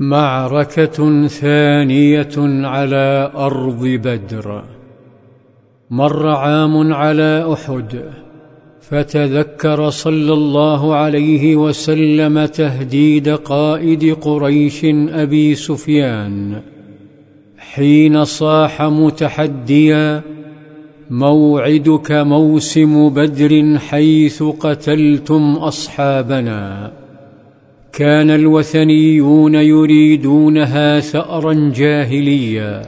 معركة ثانية على أرض بدر. مر عام على أحد فتذكر صلى الله عليه وسلم تهديد قائد قريش أبي سفيان. حين صاح متحديا موعدك موسم بدر حيث قتلتم أصحابنا. كان الوثنيون يريدونها ثأرا جاهليا.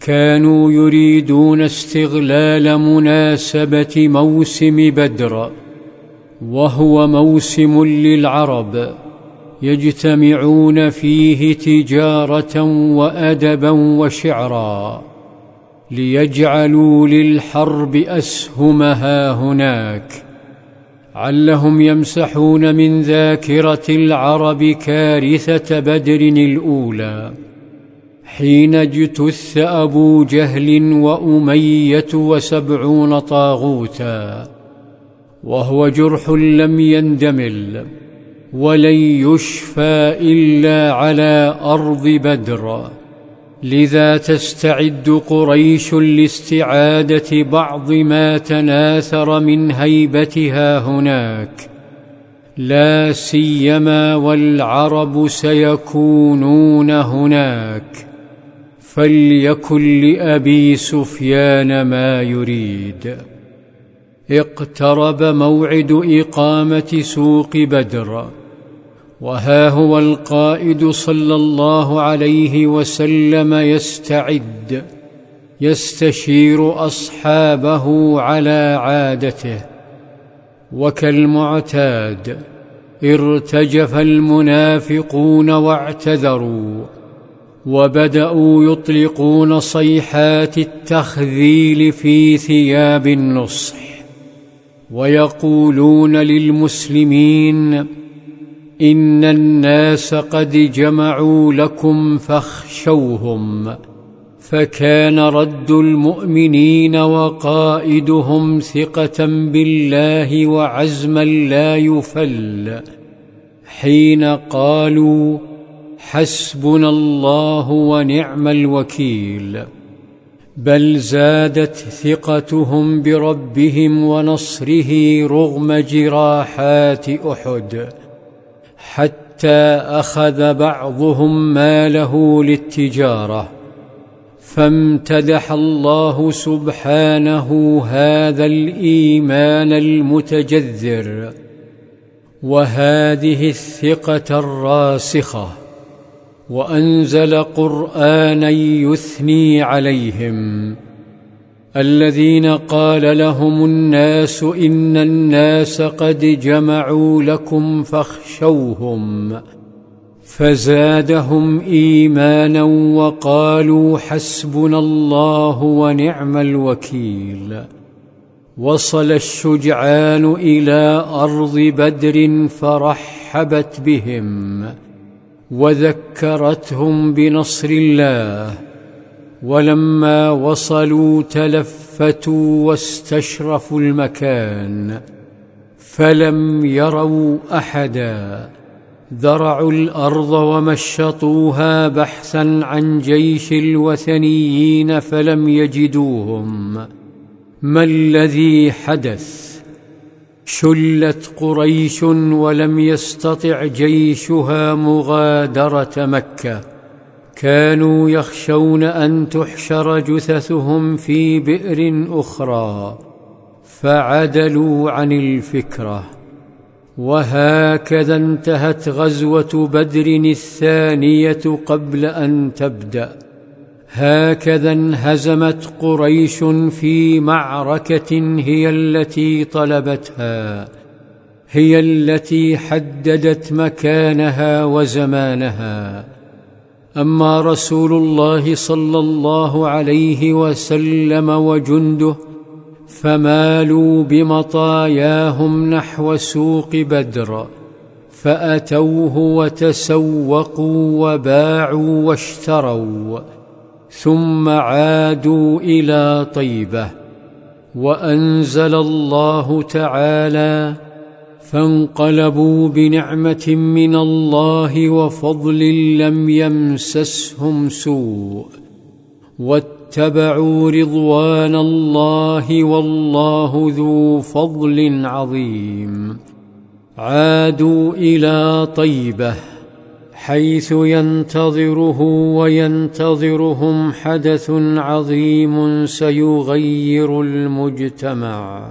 كانوا يريدون استغلال مناسبة موسم بدر وهو موسم للعرب يجتمعون فيه تجارة وأدبا وشعرا. ليجعلوا للحرب أسهمها هناك. علهم يمسحون من ذاكرة العرب كارثة بدر الأولى. حين اجتث أبو جهل وأمية وسبعون طاغوتا وهو جرح لم يندمل ولن يشفى إلا على أرض بدر. لذا تستعد قريش لاستعادة بعض ما تناثر من هيبتها هناك. لا سيما والعرب سيكونون هناك. فليكن لأبي سفيان ما يريد. اقترب موعد إقامة سوق بدر. وها هو القائد صلى الله عليه وسلم يستعد يستشير أصحابه على عادته. وكالمعتاد ارتجف المنافقون واعتذروا وبدأوا يطلقون صيحات التخذيل في ثياب النصح. ويقولون للمسلمين إن الناس قد جمعوا لكم فاخشوهم فكان رد المؤمنين وقائدهم ثقة بالله وعزما لا يفل حين قالوا حسبنا الله ونعم الوكيل بل زادت ثقتهم بربهم ونصره رغم جراحات أحد حتى أخذ بعضهم ماله للتجارة فامتدح الله سبحانه هذا الإيمان المتجذر وهذه الثقة الراسخة وأنزل قرآنا يثني عليهم. الذين قال لهم الناس إن الناس قد جمعوا لكم فاخشوهم فزادهم إيمانا وقالوا حسبنا الله ونعم الوكيل وصل الشجعان إلى أرض بدر فرحبت بهم وذكرتهم بنصر الله ولما وصلوا تلفتوا واستشرفوا المكان فلم يروا أحدا. ذرعوا الأرض ومشطوها بحثا عن جيش الوثنيين فلم يجدوهم. ما الذي حدث؟ شلت قريش ولم يستطع جيشها مغادرة مكة. كانوا يخشون أن تحشر جثثهم في بئر أخرى فعدلوا عن الفكرة وهكذا انتهت غزوة بدر الثانية قبل أن تبدأ هكذا انهزمت قريش في معركة هي التي طلبتها هي التي حددت مكانها وزمانها أما رسول الله صلى الله عليه وسلم وجنده فمالوا بمطاياهم نحو سوق بدر فأتوه وتسوقوا وباعوا واشتروا ثم عادوا إلى طيبة وأنزل الله تعالى فانقلبوا بنعمة من الله وفضل لم يمسسهم سوء واتبعوا رضوان الله والله ذو فضل عظيم عادوا إلى طيبة حيث ينتظره وينتظرهم حدث عظيم سيغير المجتمع